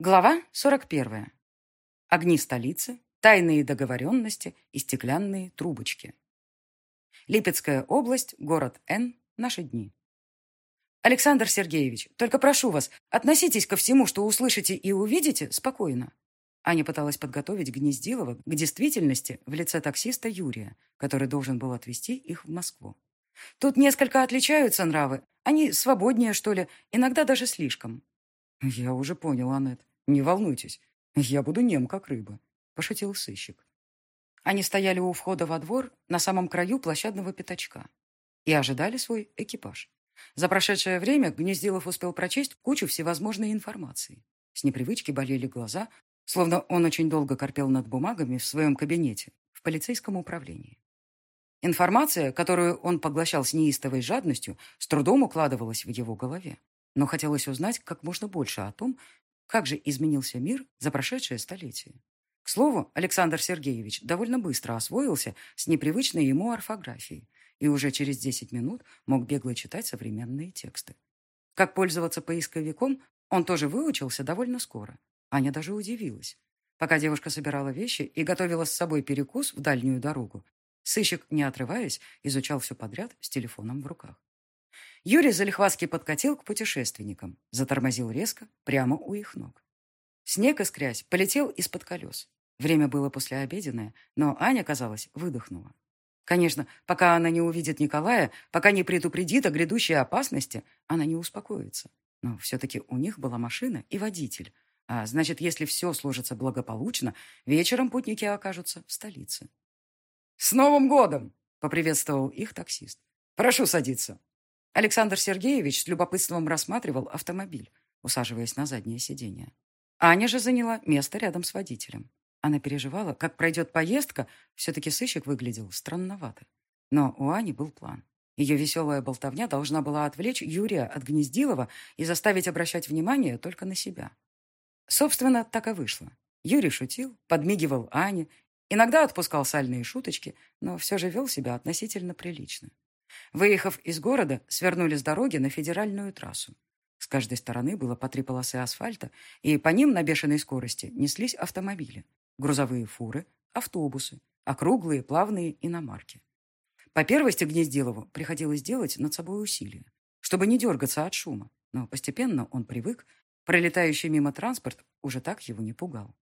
Глава 41. Огни столицы, тайные договоренности и стеклянные трубочки. Липецкая область, город Н. Наши дни. Александр Сергеевич, только прошу вас, относитесь ко всему, что услышите и увидите, спокойно. Аня пыталась подготовить Гнездилова к действительности в лице таксиста Юрия, который должен был отвезти их в Москву. Тут несколько отличаются нравы. Они свободнее, что ли, иногда даже слишком. «Я уже понял, Аннет. Не волнуйтесь. Я буду нем, как рыба», — пошутил сыщик. Они стояли у входа во двор на самом краю площадного пятачка и ожидали свой экипаж. За прошедшее время Гнездилов успел прочесть кучу всевозможной информации. С непривычки болели глаза, словно он очень долго корпел над бумагами в своем кабинете в полицейском управлении. Информация, которую он поглощал с неистовой жадностью, с трудом укладывалась в его голове но хотелось узнать как можно больше о том, как же изменился мир за прошедшее столетие. К слову, Александр Сергеевич довольно быстро освоился с непривычной ему орфографией и уже через 10 минут мог бегло читать современные тексты. Как пользоваться поисковиком, он тоже выучился довольно скоро. Аня даже удивилась. Пока девушка собирала вещи и готовила с собой перекус в дальнюю дорогу, сыщик, не отрываясь, изучал все подряд с телефоном в руках. Юрий залихватски подкатил к путешественникам, затормозил резко, прямо у их ног. Снег, искрясь, полетел из-под колес. Время было послеобеденное, но Аня, казалось, выдохнула. Конечно, пока она не увидит Николая, пока не предупредит о грядущей опасности, она не успокоится. Но все-таки у них была машина и водитель. А значит, если все сложится благополучно, вечером путники окажутся в столице. «С Новым годом!» — поприветствовал их таксист. «Прошу садиться». Александр Сергеевич с любопытством рассматривал автомобиль, усаживаясь на заднее сиденье. Аня же заняла место рядом с водителем. Она переживала, как пройдет поездка, все-таки сыщик выглядел странновато. Но у Ани был план. Ее веселая болтовня должна была отвлечь Юрия от Гнездилова и заставить обращать внимание только на себя. Собственно, так и вышло. Юрий шутил, подмигивал Ане, иногда отпускал сальные шуточки, но все же вел себя относительно прилично. Выехав из города, свернули с дороги на федеральную трассу. С каждой стороны было по три полосы асфальта, и по ним на бешеной скорости неслись автомобили, грузовые фуры, автобусы, округлые, плавные иномарки. По первости Гнездилову приходилось делать над собой усилия, чтобы не дергаться от шума, но постепенно он привык, пролетающий мимо транспорт уже так его не пугал.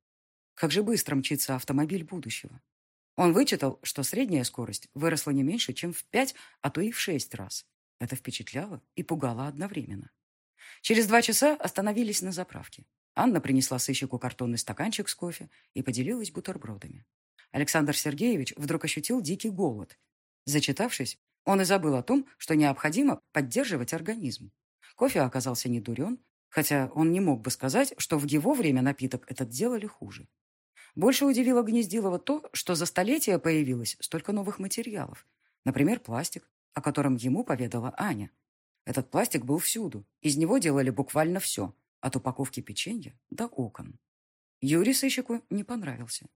Как же быстро мчится автомобиль будущего. Он вычитал, что средняя скорость выросла не меньше, чем в пять, а то и в шесть раз. Это впечатляло и пугало одновременно. Через два часа остановились на заправке. Анна принесла сыщику картонный стаканчик с кофе и поделилась бутербродами. Александр Сергеевич вдруг ощутил дикий голод. Зачитавшись, он и забыл о том, что необходимо поддерживать организм. Кофе оказался не дурен, хотя он не мог бы сказать, что в его время напиток этот делали хуже. Больше удивило Гнездилова то, что за столетия появилось столько новых материалов. Например, пластик, о котором ему поведала Аня. Этот пластик был всюду. Из него делали буквально все, от упаковки печенья до окон. Юрий сыщику не понравился.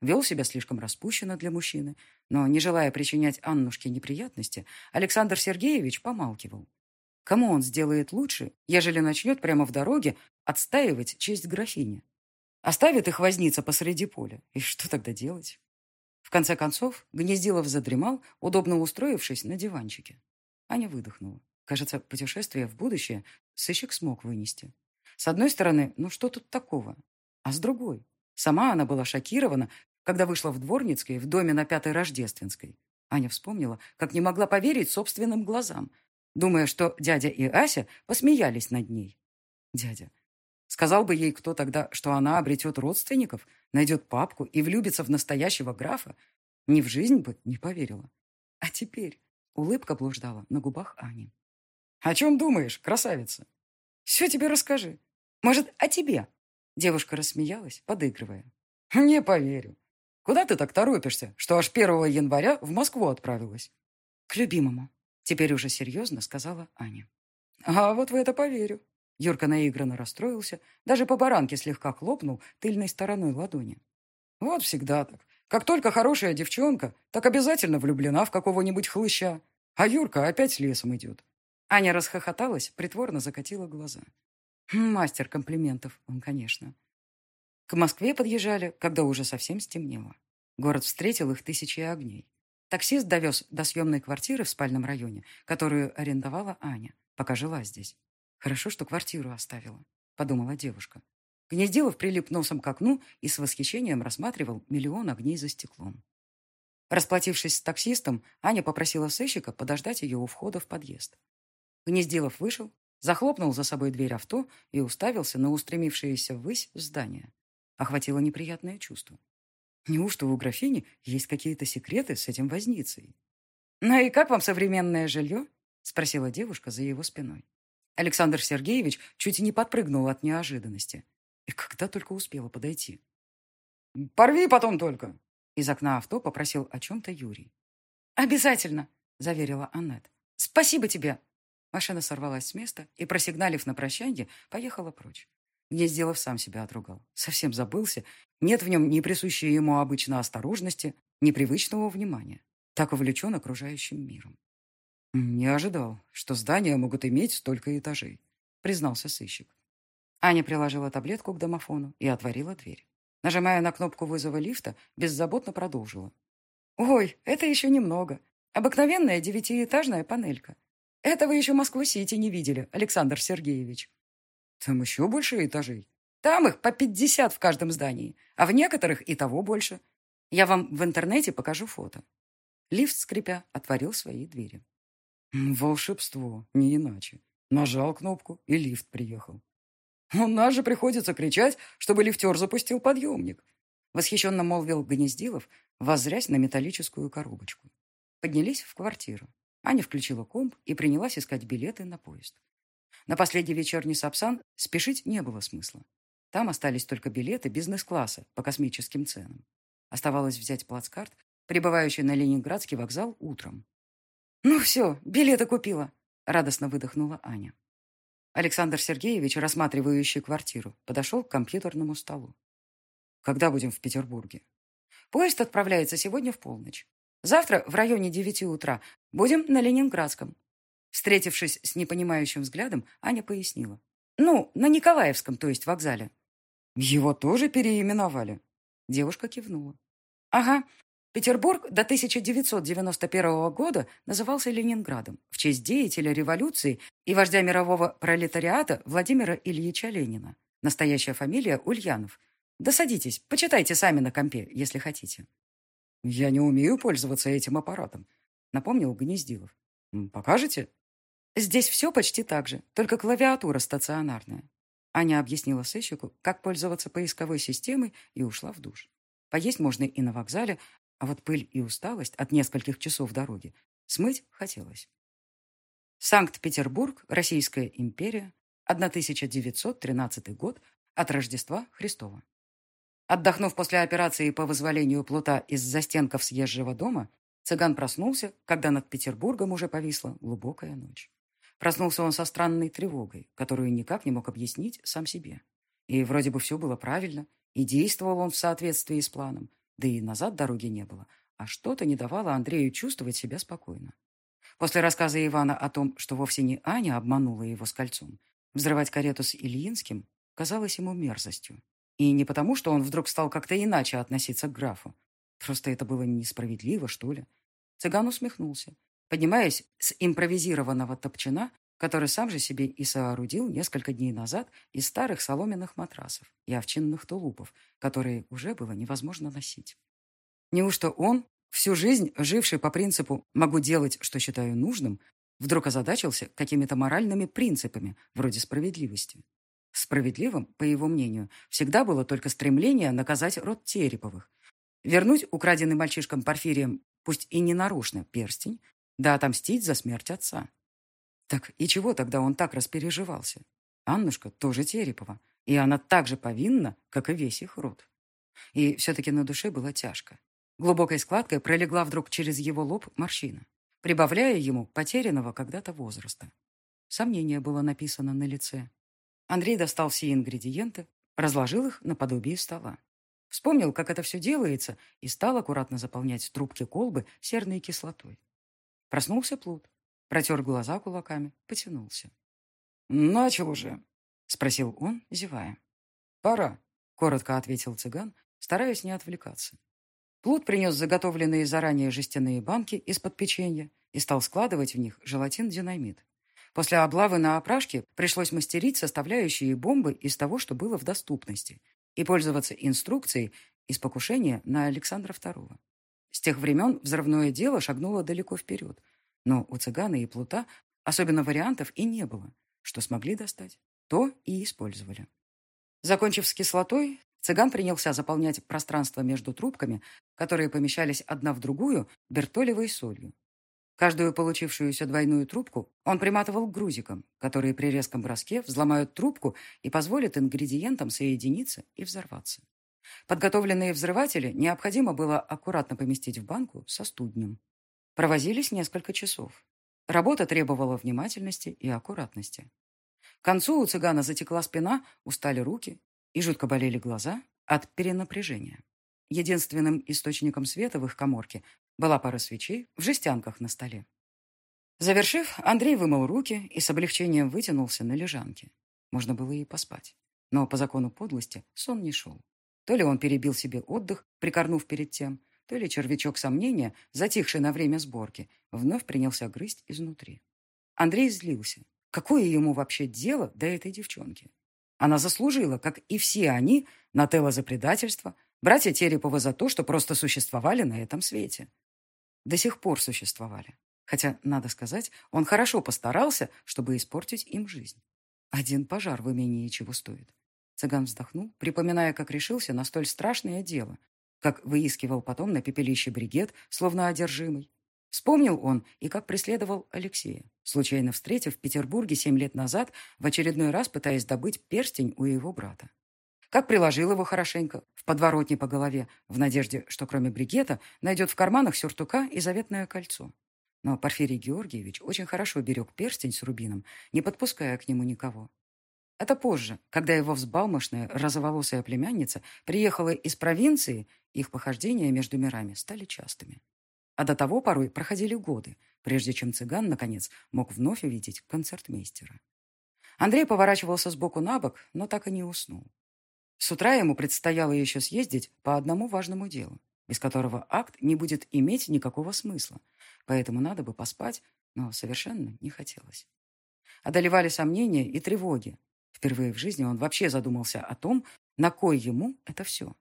Вел себя слишком распущенно для мужчины, но, не желая причинять Аннушке неприятности, Александр Сергеевич помалкивал. Кому он сделает лучше, ежели начнет прямо в дороге отстаивать честь графини? Оставит их возниться посреди поля. И что тогда делать? В конце концов, Гнездилов задремал, удобно устроившись на диванчике. Аня выдохнула. Кажется, путешествие в будущее сыщик смог вынести. С одной стороны, ну что тут такого? А с другой? Сама она была шокирована, когда вышла в Дворницкой в доме на Пятой Рождественской. Аня вспомнила, как не могла поверить собственным глазам, думая, что дядя и Ася посмеялись над ней. Дядя, Сказал бы ей кто тогда, что она обретет родственников, найдет папку и влюбится в настоящего графа, ни в жизнь бы не поверила. А теперь улыбка блуждала на губах Ани. «О чем думаешь, красавица? Все тебе расскажи. Может, о тебе?» Девушка рассмеялась, подыгрывая. «Не поверю. Куда ты так торопишься, что аж 1 января в Москву отправилась?» «К любимому», — теперь уже серьезно сказала Аня. «А вот в это поверю», Юрка наигранно расстроился, даже по баранке слегка хлопнул тыльной стороной ладони. Вот всегда так. Как только хорошая девчонка, так обязательно влюблена в какого-нибудь хлыща. А Юрка опять лесом идет. Аня расхохоталась, притворно закатила глаза. Мастер комплиментов он, конечно. К Москве подъезжали, когда уже совсем стемнело. Город встретил их тысячей огней. Таксист довез до съемной квартиры в спальном районе, которую арендовала Аня, пока жила здесь. Хорошо, что квартиру оставила, подумала девушка. Гнездилов прилип носом к окну и с восхищением рассматривал миллион огней за стеклом. Расплатившись с таксистом, Аня попросила сыщика подождать ее у входа в подъезд. Гнездилов вышел, захлопнул за собой дверь авто и уставился на устремившееся ввысь здание. Охватило неприятное чувство. Неужто у графини есть какие-то секреты с этим возницей? «Ну и как вам современное жилье?» — спросила девушка за его спиной. Александр Сергеевич чуть не подпрыгнул от неожиданности. И когда только успела подойти. «Порви потом только!» Из окна авто попросил о чем-то Юрий. «Обязательно!» — заверила Аннет. «Спасибо тебе!» Машина сорвалась с места и, просигналив на прощанье, поехала прочь. Гнездилов сам себя отругал. Совсем забылся. Нет в нем ни присущей ему обычно осторожности, ни привычного внимания. Так увлечен окружающим миром. «Не ожидал, что здания могут иметь столько этажей», — признался сыщик. Аня приложила таблетку к домофону и отворила дверь. Нажимая на кнопку вызова лифта, беззаботно продолжила. «Ой, это еще немного. Обыкновенная девятиэтажная панелька. Этого еще Москву-Сити не видели, Александр Сергеевич. Там еще больше этажей. Там их по пятьдесят в каждом здании, а в некоторых и того больше. Я вам в интернете покажу фото. Лифт, скрипя, отворил свои двери. Волшебство, не иначе. Нажал кнопку, и лифт приехал. У нас же приходится кричать, чтобы лифтер запустил подъемник. Восхищенно молвил Гнездилов, воззрясь на металлическую коробочку. Поднялись в квартиру. Аня включила комп и принялась искать билеты на поезд. На последний вечерний Сапсан спешить не было смысла. Там остались только билеты бизнес-класса по космическим ценам. Оставалось взять плацкарт, прибывающий на Ленинградский вокзал утром. «Ну все, билеты купила!» — радостно выдохнула Аня. Александр Сергеевич, рассматривающий квартиру, подошел к компьютерному столу. «Когда будем в Петербурге?» «Поезд отправляется сегодня в полночь. Завтра в районе девяти утра будем на Ленинградском. Встретившись с непонимающим взглядом, Аня пояснила. «Ну, на Николаевском, то есть вокзале». «Его тоже переименовали?» Девушка кивнула. «Ага. Петербург до 1991 года назывался Ленинградом в честь деятеля революции и вождя мирового пролетариата Владимира Ильича Ленина. Настоящая фамилия Ульянов. Да почитайте сами на компе, если хотите». «Я не умею пользоваться этим аппаратом», — напомнил Гнездилов. «Покажете?» Здесь все почти так же, только клавиатура стационарная. Аня объяснила сыщику, как пользоваться поисковой системой, и ушла в душ. Поесть можно и на вокзале, а вот пыль и усталость от нескольких часов дороги смыть хотелось. Санкт-Петербург, Российская империя, 1913 год от Рождества Христова. Отдохнув после операции по вызволению плута из застенков съезжего дома, цыган проснулся, когда над Петербургом уже повисла глубокая ночь. Проснулся он со странной тревогой, которую никак не мог объяснить сам себе. И вроде бы все было правильно, и действовал он в соответствии с планом, да и назад дороги не было, а что-то не давало Андрею чувствовать себя спокойно. После рассказа Ивана о том, что вовсе не Аня обманула его с кольцом, взрывать карету с Ильинским казалось ему мерзостью. И не потому, что он вдруг стал как-то иначе относиться к графу. Просто это было несправедливо, что ли. Цыган усмехнулся поднимаясь с импровизированного топчина, который сам же себе и соорудил несколько дней назад из старых соломенных матрасов и овчинных тулупов, которые уже было невозможно носить. Неужто он, всю жизнь живший по принципу «могу делать, что считаю нужным», вдруг озадачился какими-то моральными принципами, вроде справедливости? Справедливым, по его мнению, всегда было только стремление наказать род Тереповых, вернуть украденный мальчишкам Порфирием, пусть и ненарушно, перстень, да отомстить за смерть отца. Так и чего тогда он так распереживался? Аннушка тоже Терепова, и она так же повинна, как и весь их род. И все-таки на душе было тяжко. Глубокой складкой пролегла вдруг через его лоб морщина, прибавляя ему потерянного когда-то возраста. Сомнение было написано на лице. Андрей достал все ингредиенты, разложил их наподобие стола. Вспомнил, как это все делается, и стал аккуратно заполнять трубки колбы серной кислотой. Проснулся Плут. Протер глаза кулаками, потянулся. «Начал уже», — спросил он, зевая. «Пора. коротко ответил цыган, стараясь не отвлекаться. Плут принес заготовленные заранее жестяные банки из-под печенья и стал складывать в них желатин-динамит. После облавы на опрашке пришлось мастерить составляющие бомбы из того, что было в доступности, и пользоваться инструкцией из покушения на Александра II. С тех времен взрывное дело шагнуло далеко вперед, но у цыгана и плута особенно вариантов и не было. Что смогли достать, то и использовали. Закончив с кислотой, цыган принялся заполнять пространство между трубками, которые помещались одна в другую, бертолевой солью. Каждую получившуюся двойную трубку он приматывал к грузикам, которые при резком броске взломают трубку и позволят ингредиентам соединиться и взорваться. Подготовленные взрыватели необходимо было аккуратно поместить в банку со студнем. Провозились несколько часов. Работа требовала внимательности и аккуратности. К концу у цыгана затекла спина, устали руки и жутко болели глаза от перенапряжения. Единственным источником света в их коморке была пара свечей в жестянках на столе. Завершив, Андрей вымыл руки и с облегчением вытянулся на лежанке. Можно было и поспать. Но по закону подлости сон не шел. То ли он перебил себе отдых, прикорнув перед тем, то ли червячок сомнения, затихший на время сборки, вновь принялся грызть изнутри. Андрей злился. Какое ему вообще дело до этой девчонки? Она заслужила, как и все они, Нателла за предательство, братья Терепова за то, что просто существовали на этом свете. До сих пор существовали. Хотя, надо сказать, он хорошо постарался, чтобы испортить им жизнь. Один пожар в имении чего стоит. Цыган вздохнул, припоминая, как решился на столь страшное дело, как выискивал потом на пепелище бригет, словно одержимый. Вспомнил он и как преследовал Алексея, случайно встретив в Петербурге семь лет назад, в очередной раз пытаясь добыть перстень у его брата. Как приложил его хорошенько, в подворотне по голове, в надежде, что кроме бригета найдет в карманах сюртука и заветное кольцо. Но Порфирий Георгиевич очень хорошо берег перстень с рубином, не подпуская к нему никого. Это позже, когда его взбалмошная розоволосая племянница приехала из провинции, их похождения между мирами стали частыми. А до того порой проходили годы, прежде чем цыган, наконец, мог вновь увидеть концертмейстера. Андрей поворачивался сбоку на бок, но так и не уснул. С утра ему предстояло еще съездить по одному важному делу, без которого акт не будет иметь никакого смысла, поэтому надо бы поспать, но совершенно не хотелось. Одолевали сомнения и тревоги, Впервые в жизни он вообще задумался о том, на кой ему это все.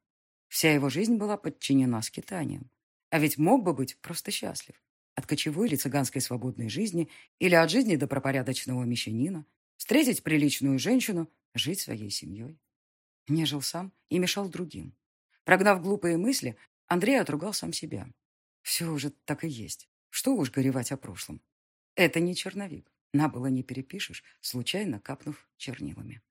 Вся его жизнь была подчинена скитаниям. А ведь мог бы быть просто счастлив. От кочевой или цыганской свободной жизни, или от жизни добропорядочного мещанина, встретить приличную женщину, жить своей семьей. Не жил сам и мешал другим. Прогнав глупые мысли, Андрей отругал сам себя. Все уже так и есть. Что уж горевать о прошлом. Это не черновик. На было не перепишешь, случайно капнув чернилами.